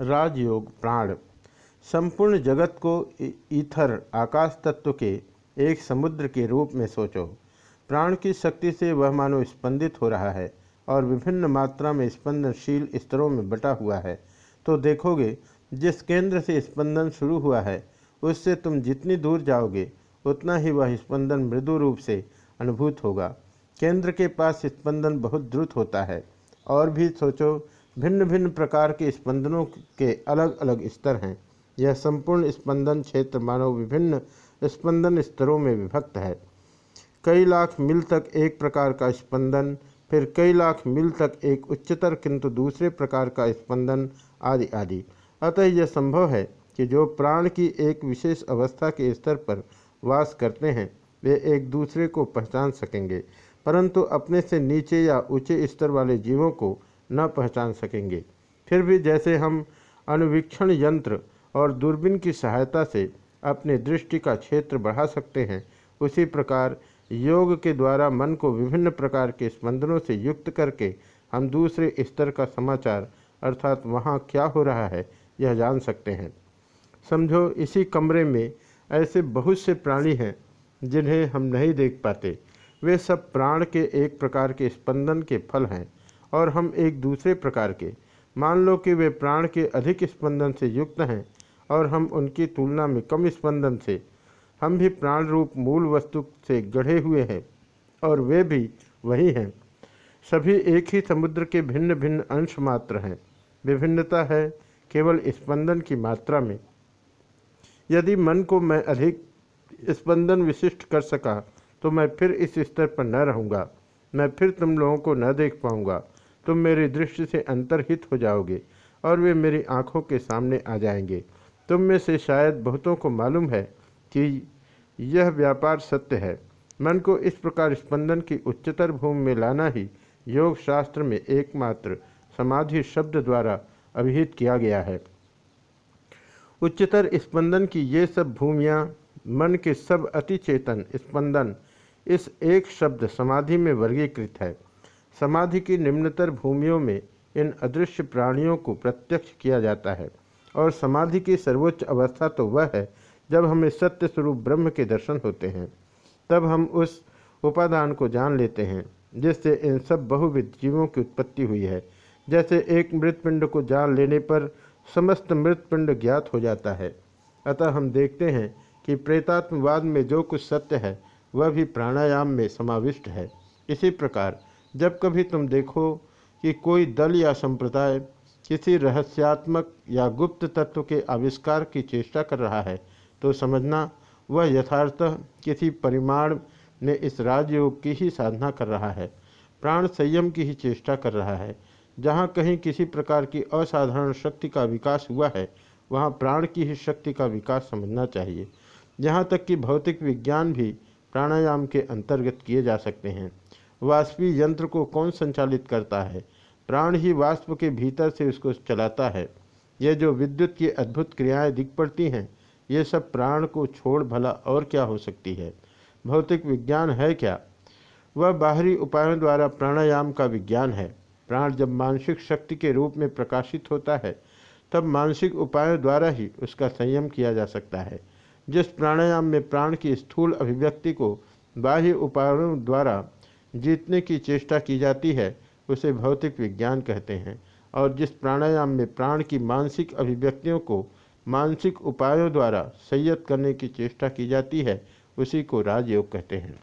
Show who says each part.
Speaker 1: राजयोग प्राण। संपूर्ण जगत को ईथर आकाश तत्व के एक समुद्र के रूप में सोचो। प्राण की शक्ति से वह मानो स्पंदित हो रहा है और विभिन्न मात्रा में स्पंदनशील स्तरों में बटा हुआ है। तो देखोगे, जिस केंद्र से स्पंदन शुरू हुआ है, उससे तुम जितनी दूर जाओगे, उतना ही वह स्पंदन मृदु रूप से अनुभूत होगा। केंद्र के पास स्पंदन बहुत द्रुत होता है। और भी सोचो भिन्न भिन्न प्रकार के स्पंदनों के अलग अलग स्तर हैं। यह संपूर्ण स्पंदन क्षेत्र मानव विभिन्न स्पंदन स्तरों में विभक्त है। कई लाख मील तक एक प्रकार का स्पंदन, फिर कई लाख मील तक एक उच्चतर किंतु दूसरे प्रकार का स्पंदन आदि आदि। अतः यह संभव है कि जो प्राण की एक विशेष अवस्था के स्तर पर वास करते हैं, वे एक दूसरे को पहचान सकेंगे। परंतु अपने से नीचे या ऊँचे स्तर वाले जीवों को न पहचान सकेंगे। फिर भी जैसे हम अनुवीक्षण यंत्र और दूरबीन की सहायता से अपने दृष्टि का क्षेत्र बढ़ा सकते हैं, उसी प्रकार योग के द्वारा मन को विभिन्न प्रकार के स्पंदनों से युक्त करके हम दूसरे स्तर का समाचार, अर्थात वहाँ क्या हो रहा है, यह जान सकते हैं। समझो, इसी कमरे में ऐसे बहुत से प्राणी हैं, जिन्हें हम नहीं देख पाते। वे सब प्राण के एक प्रकार के स्पंदन के फल हैं। और हम एक दूसरे प्रकार के। मान लो कि वे प्राण के अधिक स्पंदन से युक्त हैं और हम उनकी तुलना में कम स्पंदन से। हम भी प्राण रूप मूल वस्तु से गढ़े हुए हैं और वे भी वही हैं। सभी एक ही समुद्र के भिन्न भिन्न अंश मात्र हैं। विभिन्नता है केवल स्पंदन की मात्रा में। यदि मन को मैं अधिक स्पंदन विशिष्ट कर सका तो मैं फिर इस स्तर पर न रहूँगा। मैं फिर तुम लोगों को न देख पाऊँगा। तुम मेरी दृष्टि से अंतर्हित हो जाओगे और वे मेरी आँखों के सामने आ जाएँगे। तुम में से शायद बहुतों को मालूम है कि यह व्यापार सत्य है। मन को इस प्रकार स्पंदन की उच्चतर भूमि में लाना ही योग शास्त्र में एकमात्र समाधि शब्द द्वारा अभिहित किया गया है। उच्चतर स्पंदन की ये सब भूमियाँ, मन के सब अति चेतन स्पंदन इस एक शब्द समाधि में वर्गीकृत है। समाधि की निम्नतर भूमियों में इन अदृश्य प्राणियों को प्रत्यक्ष किया जाता है और समाधि की सर्वोच्च अवस्था तो वह है जब हमें सत्य स्वरूप ब्रह्म के दर्शन होते हैं। तब हम उस उपादान को जान लेते हैं, जिससे इन सब बहुविध जीवों की उत्पत्ति हुई है। जैसे एक मृतपिंड को जान लेने पर समस्त मृतपिंड ज्ञात हो जाता है। अतः हम देखते हैं कि प्रेतात्मवाद में जो कुछ सत्य है, वह भी प्राणायाम में समाविष्ट है। इसी प्रकार जब कभी तुम देखो कि कोई दल या संप्रदाय किसी रहस्यात्मक या गुप्त तत्व के आविष्कार की चेष्टा कर रहा है तो समझना वह यथार्थ किसी परिमाण में इस राजयोग की ही साधना कर रहा है। प्राण संयम की ही चेष्टा कर रहा है। जहाँ कहीं किसी प्रकार की असाधारण शक्ति का विकास हुआ है, वहाँ प्राण की ही शक्ति का विकास समझना चाहिए। यहाँ तक कि भौतिक विज्ञान भी प्राणायाम के अंतर्गत किए जा सकते हैं। वाष्पी यंत्र को कौन संचालित करता है? प्राण ही वाष्प के भीतर से उसको चलाता है। ये जो विद्युत की अद्भुत क्रियाएँ दिख पड़ती हैं, ये सब प्राण को छोड़ भला और क्या हो सकती है? भौतिक विज्ञान है क्या? वह बाहरी उपायों द्वारा प्राणायाम का विज्ञान है। प्राण जब मानसिक शक्ति के रूप में प्रकाशित होता है, तब मानसिक उपायों द्वारा ही उसका संयम किया जा सकता है। जिस प्राणायाम में प्राण की स्थूल अभिव्यक्ति को बाह्य उपायों द्वारा जीतने की चेष्टा की जाती है, उसे भौतिक विज्ञान कहते हैं। और जिस प्राणायाम में प्राण की मानसिक अभिव्यक्तियों को मानसिक उपायों द्वारा संयत करने की चेष्टा की जाती है, उसी को राजयोग कहते हैं।